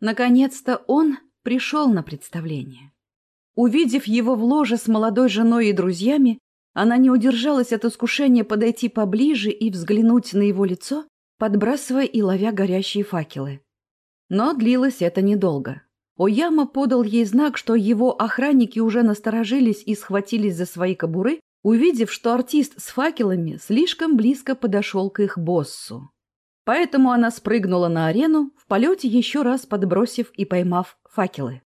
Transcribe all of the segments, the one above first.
Наконец-то он пришел на представление. Увидев его в ложе с молодой женой и друзьями, она не удержалась от искушения подойти поближе и взглянуть на его лицо, подбрасывая и ловя горящие факелы. Но длилось это недолго. Ояма подал ей знак, что его охранники уже насторожились и схватились за свои кобуры, увидев, что артист с факелами слишком близко подошел к их боссу. Поэтому она спрыгнула на арену, в полете еще раз подбросив и поймав факелы.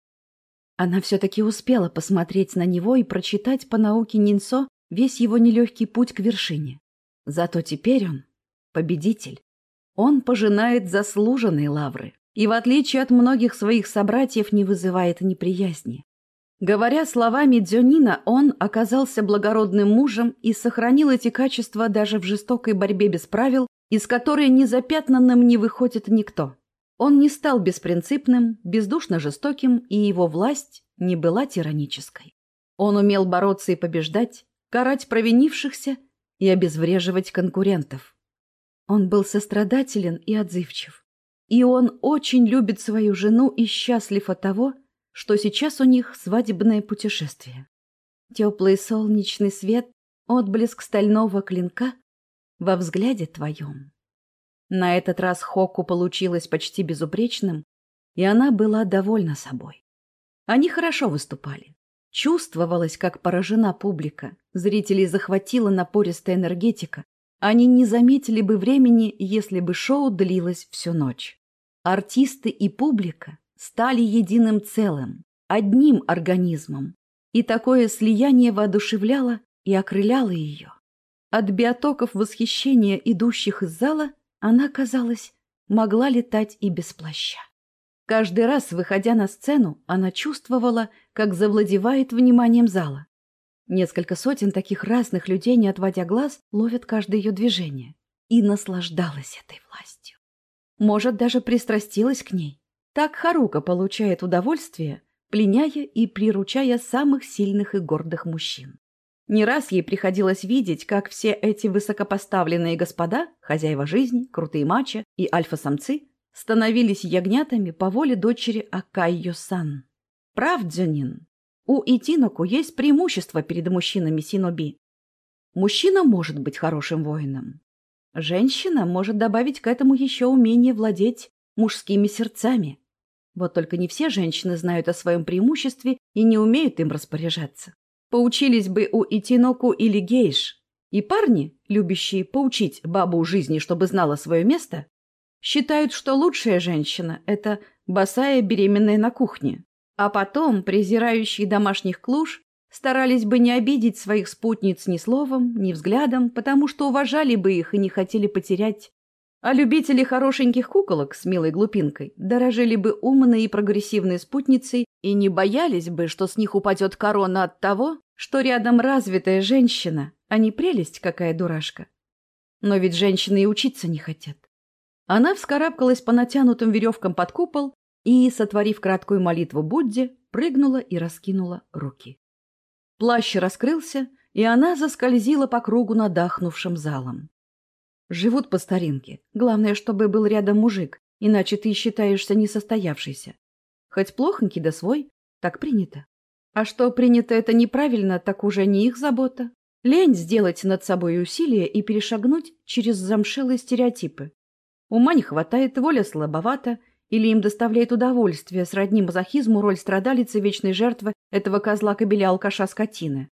Она все-таки успела посмотреть на него и прочитать по науке Нинсо весь его нелегкий путь к вершине. Зато теперь он победитель. Он пожинает заслуженные лавры и, в отличие от многих своих собратьев, не вызывает неприязни. Говоря словами Дзюнина, он оказался благородным мужем и сохранил эти качества даже в жестокой борьбе без правил, из которой незапятнанным не выходит никто. Он не стал беспринципным, бездушно жестоким, и его власть не была тиранической. Он умел бороться и побеждать, карать провинившихся и обезвреживать конкурентов. Он был сострадателен и отзывчив. И он очень любит свою жену и счастлив от того, что сейчас у них свадебное путешествие. Теплый солнечный свет, отблеск стального клинка во взгляде твоем. На этот раз Хоку получилось почти безупречным, и она была довольна собой. Они хорошо выступали. Чувствовалось, как поражена публика. Зрителей захватила напористая энергетика. Они не заметили бы времени, если бы шоу длилось всю ночь. Артисты и публика стали единым целым, одним организмом. И такое слияние воодушевляло и окрыляло ее. От биотоков восхищения, идущих из зала, она, казалось, могла летать и без плаща. Каждый раз, выходя на сцену, она чувствовала, как завладевает вниманием зала. Несколько сотен таких разных людей, не отводя глаз, ловят каждое ее движение. И наслаждалась этой властью. Может, даже пристрастилась к ней. Так Харука получает удовольствие, пленяя и приручая самых сильных и гордых мужчин. Не раз ей приходилось видеть, как все эти высокопоставленные господа, хозяева жизни, крутые мачо и альфа-самцы, становились ягнятами по воле дочери Акайо-сан. Прав, Дзюнин, у Итиноку есть преимущество перед мужчинами Синоби. Мужчина может быть хорошим воином. Женщина может добавить к этому еще умение владеть мужскими сердцами. Вот только не все женщины знают о своем преимуществе и не умеют им распоряжаться. Поучились бы у Итиноку или Гейш. И парни, любящие поучить бабу жизни, чтобы знала свое место, считают, что лучшая женщина – это босая беременная на кухне. А потом, презирающие домашних клуш, старались бы не обидеть своих спутниц ни словом, ни взглядом, потому что уважали бы их и не хотели потерять. А любители хорошеньких куколок с милой глупинкой дорожили бы умной и прогрессивной спутницей и не боялись бы, что с них упадет корона от того, что рядом развитая женщина, а не прелесть какая дурашка. Но ведь женщины и учиться не хотят. Она вскарабкалась по натянутым веревкам под купол и, сотворив краткую молитву Будде, прыгнула и раскинула руки. Плащ раскрылся, и она заскользила по кругу надахнувшим залом. Живут по старинке. Главное, чтобы был рядом мужик, иначе ты считаешься несостоявшейся. Хоть плохонький да свой, так принято. А что принято это неправильно, так уже не их забота. Лень сделать над собой усилие и перешагнуть через замшелые стереотипы. Ума не хватает, воля слабовата, или им доставляет удовольствие сродни мазохизму роль страдалицы вечной жертвы этого козла-кобеля-алкаша-скотины.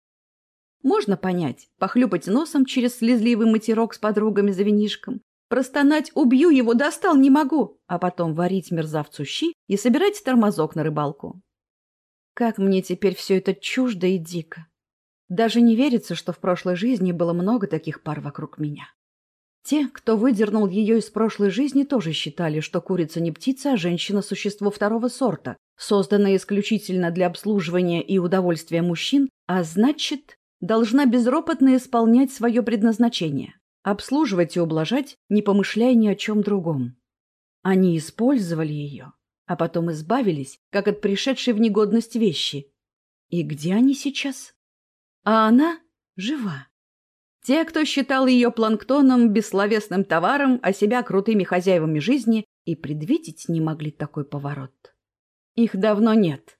Можно понять, похлюпать носом через слезливый матерок с подругами за винишком, простонать «убью его, достал, не могу», а потом варить мерзавцу щи и собирать тормозок на рыбалку. Как мне теперь все это чуждо и дико. Даже не верится, что в прошлой жизни было много таких пар вокруг меня. Те, кто выдернул ее из прошлой жизни, тоже считали, что курица не птица, а женщина – существо второго сорта, созданное исключительно для обслуживания и удовольствия мужчин, а значит, должна безропотно исполнять свое предназначение – обслуживать и ублажать, не помышляя ни о чем другом. Они использовали ее, а потом избавились, как от пришедшей в негодность вещи. И где они сейчас? А она жива. Те, кто считал ее планктоном, бессловесным товаром, а себя крутыми хозяевами жизни, и предвидеть не могли такой поворот. Их давно нет.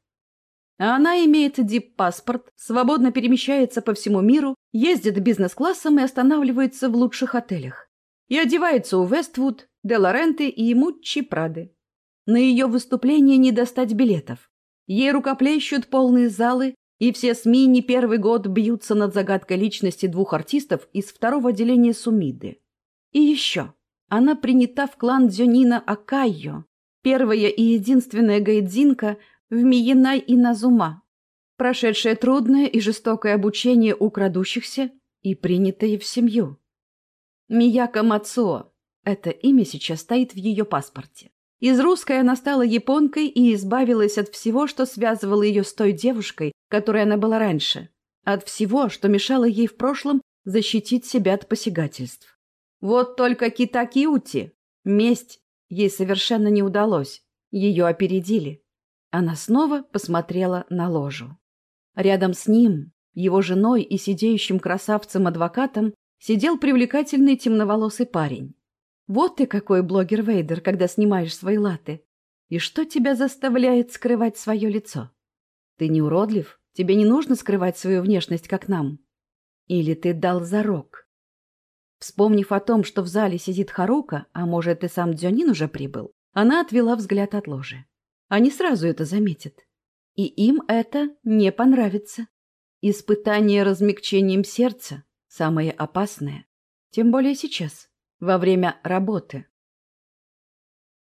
Она имеет дип-паспорт, свободно перемещается по всему миру, ездит бизнес-классом и останавливается в лучших отелях. И одевается у Вествуд, Де Лоренте и Муччи Прады. На ее выступление не достать билетов. Ей рукоплещут полные залы, и все СМИ не первый год бьются над загадкой личности двух артистов из второго отделения Сумиды. И еще. Она принята в клан Дзюнина Акайо, первая и единственная гайдзинка в Миенай и Назума, прошедшая трудное и жестокое обучение у крадущихся и принятая в семью. Мияка Мацуо – это имя сейчас стоит в ее паспорте. Из русской она стала японкой и избавилась от всего, что связывало ее с той девушкой, которой она была раньше. От всего, что мешало ей в прошлом защитить себя от посягательств. Вот только Китакиути, месть, ей совершенно не удалось. Ее опередили. Она снова посмотрела на ложу. Рядом с ним, его женой и сидеющим красавцем-адвокатом, сидел привлекательный темноволосый парень. Вот ты какой блогер Вейдер, когда снимаешь свои латы. И что тебя заставляет скрывать свое лицо? Ты не уродлив? Тебе не нужно скрывать свою внешность, как нам? Или ты дал зарок? Вспомнив о том, что в зале сидит Харука, а может и сам Дзюнин уже прибыл, она отвела взгляд от ложи. Они сразу это заметят. И им это не понравится. Испытание размягчением сердца – самое опасное. Тем более сейчас во время работы.